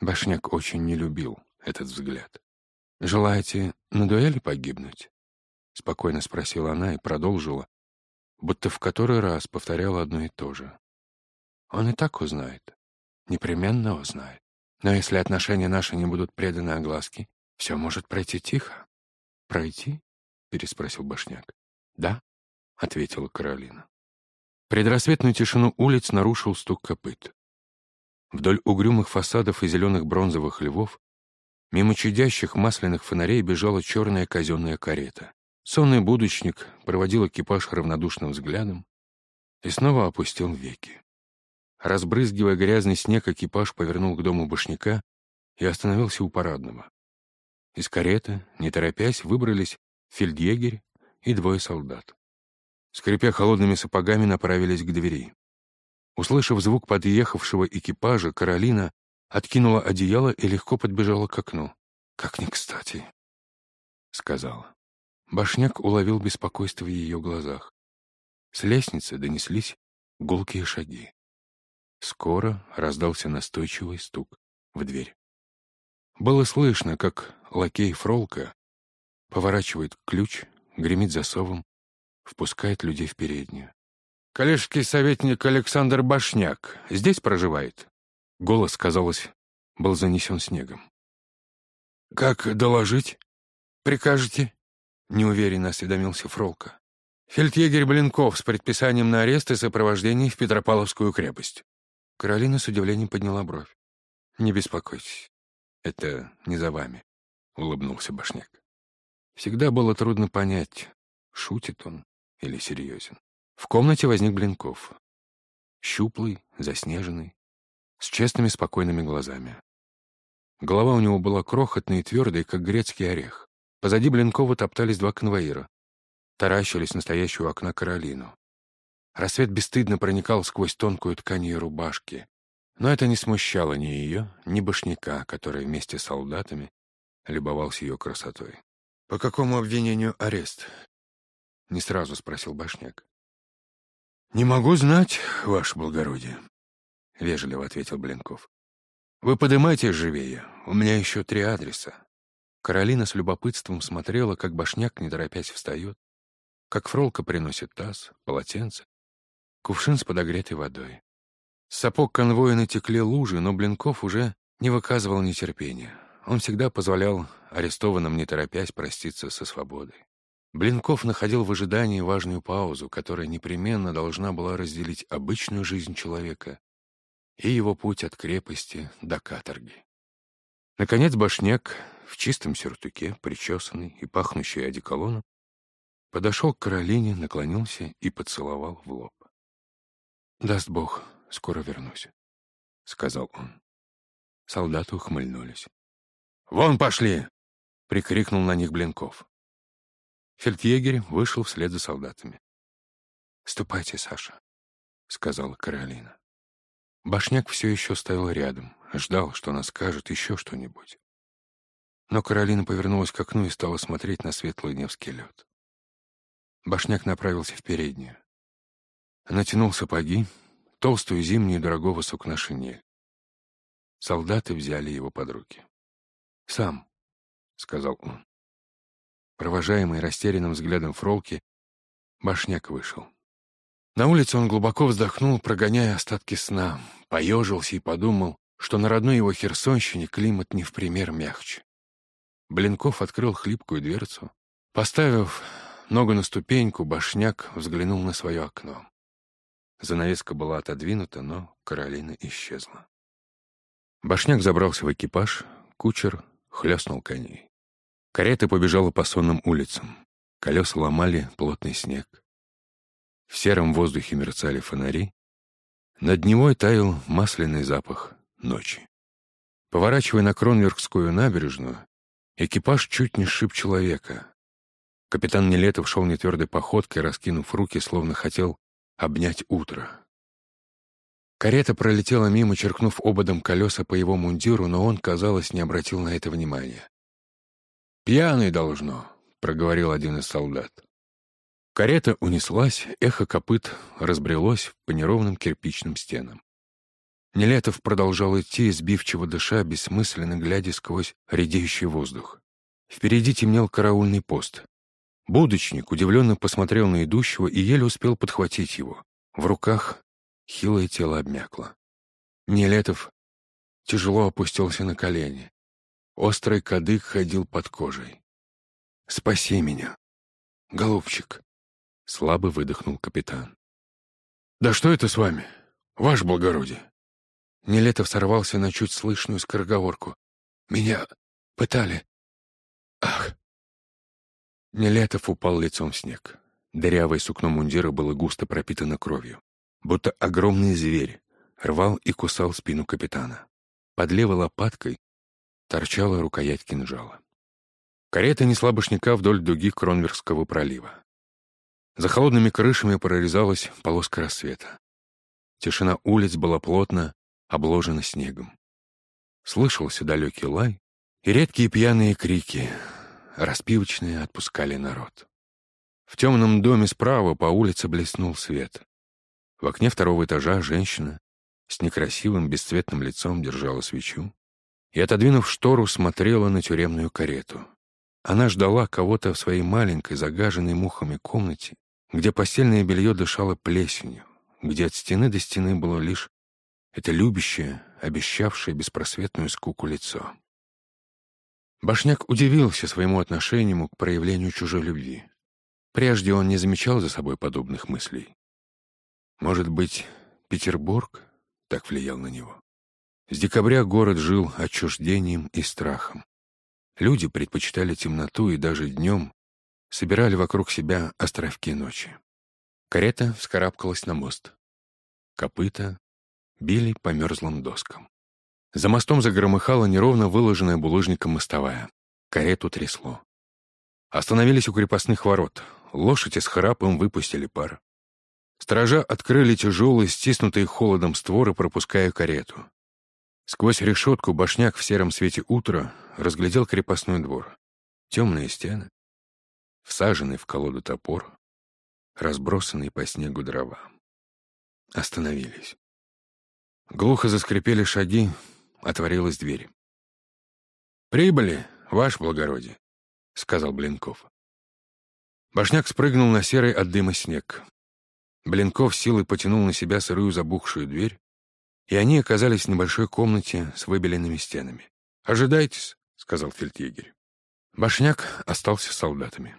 Башняк очень не любил этот взгляд. «Желаете на дуэли погибнуть?» — спокойно спросила она и продолжила, будто в который раз повторяла одно и то же. «Он и так узнает. Непременно узнает. Но если отношения наши не будут преданы огласке, все может пройти тихо». «Пройти?» — переспросил Башняк. «Да», — ответила Каролина. Предрассветную тишину улиц нарушил стук копыт. Вдоль угрюмых фасадов и зеленых бронзовых львов мимо чудящих масляных фонарей бежала черная казенная карета. Сонный будочник проводил экипаж равнодушным взглядом и снова опустил веки. Разбрызгивая грязный снег, экипаж повернул к дому башняка и остановился у парадного. Из кареты, не торопясь, выбрались фельдъегерь и двое солдат. Скрипя холодными сапогами, направились к двери. Услышав звук подъехавшего экипажа, Каролина откинула одеяло и легко подбежала к окну. «Как не кстати», — сказала. Башняк уловил беспокойство в ее глазах. С лестницы донеслись гулкие шаги. Скоро раздался настойчивый стук в дверь. Было слышно, как лакей Фролка поворачивает ключ, гремит засовом, впускает людей в переднюю. «Коллежский советник Александр Башняк здесь проживает?» Голос, казалось, был занесен снегом. «Как доложить? Прикажете?» — неуверенно осведомился Фролка. «Фельдъегерь Блинков с предписанием на арест и сопровождение в Петропавловскую крепость». Каролина с удивлением подняла бровь. «Не беспокойтесь, это не за вами», — улыбнулся Башняк. Всегда было трудно понять, шутит он или серьезен. В комнате возник Блинков. Щуплый, заснеженный, с честными спокойными глазами. Голова у него была крохотной и твердой, как грецкий орех. Позади Блинкова топтались два конвоира. Таращились настоящую окна Каролину. Рассвет бесстыдно проникал сквозь тонкую ткань ее рубашки. Но это не смущало ни ее, ни башняка, который вместе с солдатами любовался ее красотой. «По какому обвинению арест?» — не сразу спросил башняк. «Не могу знать, ваше благородие», — вежливо ответил Блинков. «Вы подымайтесь живее, у меня еще три адреса». Каролина с любопытством смотрела, как башняк, не торопясь, встает, как фролка приносит таз, полотенце, кувшин с подогретой водой. С сапог конвоя натекли лужи, но Блинков уже не выказывал нетерпения. Он всегда позволял арестованным, не торопясь, проститься со свободой. Блинков находил в ожидании важную паузу, которая непременно должна была разделить обычную жизнь человека и его путь от крепости до каторги. Наконец Башняк, в чистом сюртуке, причесанный и пахнущий одеколоном, подошел к Каролине, наклонился и поцеловал в лоб. «Даст Бог, скоро вернусь», — сказал он. Солдаты ухмыльнулись. «Вон пошли!» — прикрикнул на них Блинков. Фельдъегерь вышел вслед за солдатами. «Ступайте, Саша», — сказала Каролина. Башняк все еще стоял рядом, ждал, что она скажет еще что-нибудь. Но Каролина повернулась к окну и стала смотреть на светлый Невский лед. Башняк направился в переднюю. Натянул сапоги, толстую зимнюю дорогого сукна шинель. Солдаты взяли его под руки. «Сам», — сказал он. Провожаемый растерянным взглядом Фролки, Башняк вышел. На улице он глубоко вздохнул, прогоняя остатки сна, поежился и подумал, что на родной его Херсонщине климат не в пример мягче. Блинков открыл хлипкую дверцу. Поставив ногу на ступеньку, Башняк взглянул на свое окно. Занавеска была отодвинута, но Каролина исчезла. Башняк забрался в экипаж, кучер хлестнул коней. Карета побежала по сонным улицам. Колеса ломали плотный снег. В сером воздухе мерцали фонари. Над Невой таял масляный запах ночи. Поворачивая на Кронверкскую набережную, экипаж чуть не сшиб человека. Капитан Нелетов шел нетвердой походкой, раскинув руки, словно хотел обнять утро. Карета пролетела мимо, черкнув ободом колеса по его мундиру, но он, казалось, не обратил на это внимания. «Пьяный должно», — проговорил один из солдат. Карета унеслась, эхо копыт разбрелось по неровным кирпичным стенам. Нелетов продолжал идти, сбивчиво дыша, бессмысленно глядя сквозь редеющий воздух. Впереди темнел караульный пост. Будочник удивленно посмотрел на идущего и еле успел подхватить его. В руках хилое тело обмякло. Нелетов тяжело опустился на колени. Острый кадык ходил под кожей. «Спаси меня, голубчик!» — слабо выдохнул капитан. «Да что это с вами, ваше благородие?» Нелетов сорвался на чуть слышную скороговорку. «Меня пытали. Ах!» Нелетов упал лицом в снег. Дырявое сукно мундира было густо пропитано кровью. Будто огромный зверь рвал и кусал спину капитана. Под левой лопаткой торчала рукоять кинжала. Карета несла башняка вдоль дуги Кронверского пролива. За холодными крышами прорезалась полоска рассвета. Тишина улиц была плотно обложена снегом. Слышался далекий лай и редкие пьяные крики. Распивочные отпускали народ. В темном доме справа по улице блеснул свет. В окне второго этажа женщина с некрасивым бесцветным лицом держала свечу и, отодвинув штору, смотрела на тюремную карету. Она ждала кого-то в своей маленькой, загаженной мухами комнате, где постельное белье дышало плесенью, где от стены до стены было лишь это любящее, обещавшее беспросветную скуку лицо. Башняк удивился своему отношению к проявлению чужой любви. Прежде он не замечал за собой подобных мыслей. Может быть, Петербург так влиял на него? С декабря город жил отчуждением и страхом. Люди предпочитали темноту и даже днем собирали вокруг себя островки ночи. Карета вскарабкалась на мост. Копыта били по мерзлым доскам. За мостом загромыхала неровно выложенная булыжником мостовая. Карету трясло. Остановились у крепостных ворот. Лошади с храпом выпустили пар. Сторожа открыли тяжелые, стиснутые холодом створы, пропуская карету. Сквозь решетку башняк в сером свете утра разглядел крепостной двор. Темные стены, всаженный в колоду топор, разбросанные по снегу дрова. Остановились. Глухо заскрипели шаги, отворилась дверь. «Прибыли, ваше благородие», — сказал Блинков. Башняк спрыгнул на серый от дыма снег. Блинков силой потянул на себя сырую забухшую дверь, и они оказались в небольшой комнате с выбеленными стенами. «Ожидайтесь», — сказал фельдъегерь. Башняк остался солдатами.